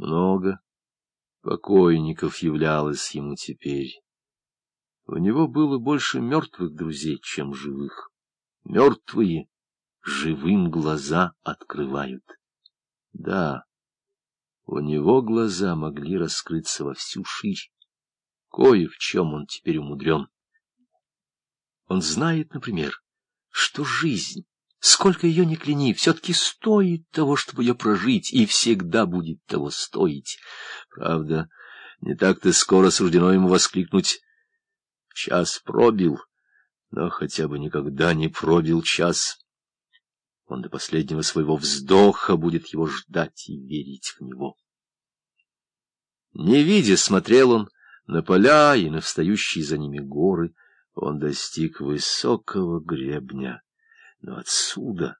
Много покойников являлось ему теперь. У него было больше мертвых друзей, чем живых. Мертвые живым глаза открывают. Да, у него глаза могли раскрыться во всю ширь. Кое в чем он теперь умудрен. Он знает, например, что жизнь, сколько ее ни кляни, все-таки стоит того, чтобы ее прожить, и всегда будет того стоить. Правда, не так-то скоро суждено ему воскликнуть «Час пробил», но хотя бы никогда не пробил час. Он до последнего своего вздоха будет его ждать и верить в него. Не видя, смотрел он на поля и на встающие за ними горы, он достиг высокого гребня. Но отсюда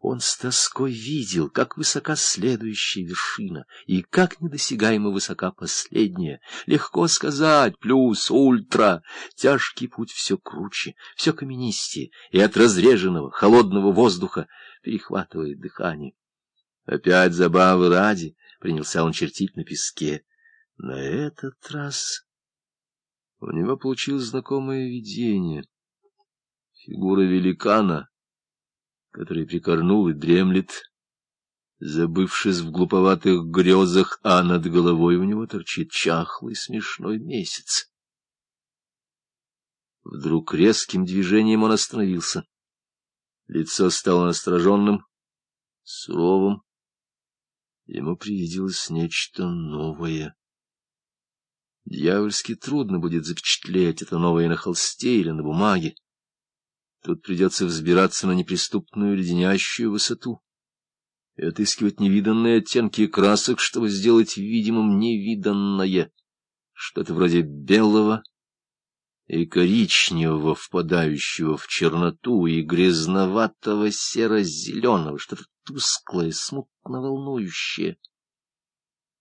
он с тоской видел, как высока следующая вершина и как недосягаемо высока последняя. Легко сказать, плюс, ультра. Тяжкий путь все круче, все каменистее, и от разреженного, холодного воздуха перехватывает дыхание. Опять забавы ради принялся он чертить на песке. На этот раз у него получилось знакомое видение. Фигура великана, который прикорнул и дремлет, забывшись в глуповатых грезах, а над головой у него торчит чахлый смешной месяц. Вдруг резким движением он остановился. Лицо стало настороженным, суровым. Ему привиделось нечто новое. Дьявольски трудно будет запечатлеть это новое на холсте или на бумаге. Тут придется взбираться на неприступную леденящую высоту и отыскивать невиданные оттенки красок, чтобы сделать видимым невиданное, что-то вроде белого и коричневого, впадающего в черноту, и грязноватого серо-зеленого, что-то тусклое, смутно волнующее.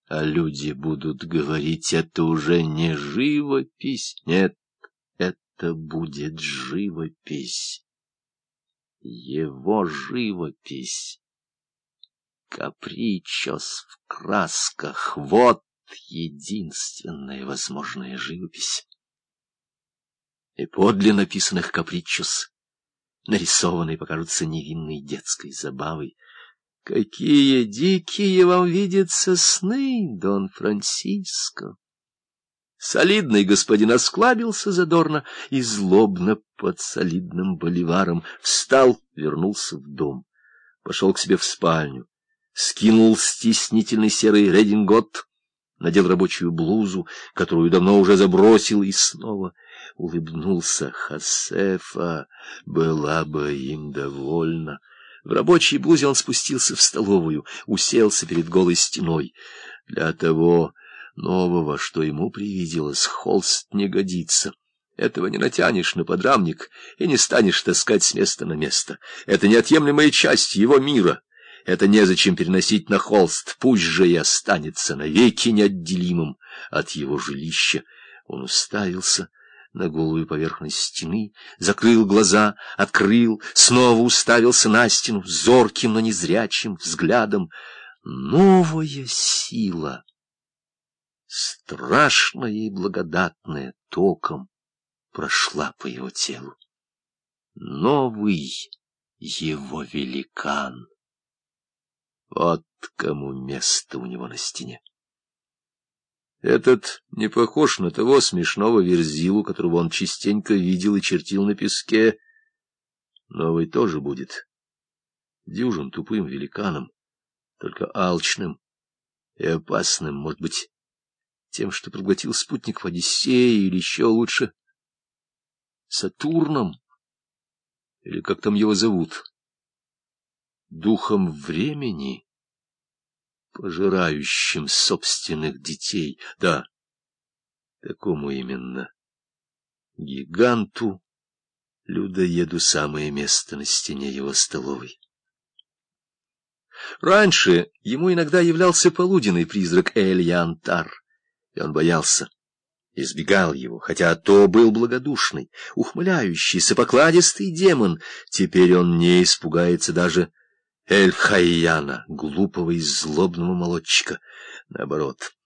А люди будут говорить, это уже не живопись, нет, это будет живопись, его живопись. Капричос в красках — вот единственная возможная живопись. И подле написанных капричос нарисованные покажутся невинной детской забавой — Какие дикие вам видятся сны, Дон Франциско! Солидный господин осклабился задорно и злобно под солидным боливаром встал, вернулся в дом, пошел к себе в спальню, скинул стеснительный серый редингот, надел рабочую блузу, которую давно уже забросил, и снова улыбнулся. Хасефа была бы им довольна. В рабочей блузе он спустился в столовую, уселся перед голой стеной. Для того нового, что ему привиделось, холст не годится. Этого не натянешь на подрамник и не станешь таскать с места на место. Это неотъемлемая часть его мира. Это незачем переносить на холст, пусть же и останется навеки неотделимым от его жилища. Он уставился на голую поверхность стены, закрыл глаза, открыл, снова уставился на стену зорким, но незрячим взглядом. Новая сила, страшная и благодатная, током прошла по его телу. Новый его великан. Вот кому место у него на стене. Этот не похож на того смешного верзилу, которого он частенько видел и чертил на песке. Новый тоже будет. Дюжин тупым великаном, только алчным и опасным, может быть, тем, что проглотил спутник в Одиссее, или еще лучше Сатурном, или как там его зовут, духом времени пожирающим собственных детей. Да, такому именно. Гиганту, людоеду самое место на стене его столовой. Раньше ему иногда являлся полуденный призрак Эльянтар, и он боялся, избегал его, хотя то был благодушный, ухмыляющийся, покладистый демон. Теперь он не испугается даже Эль-Хайяна, глупого и злобного молодчика. Наоборот,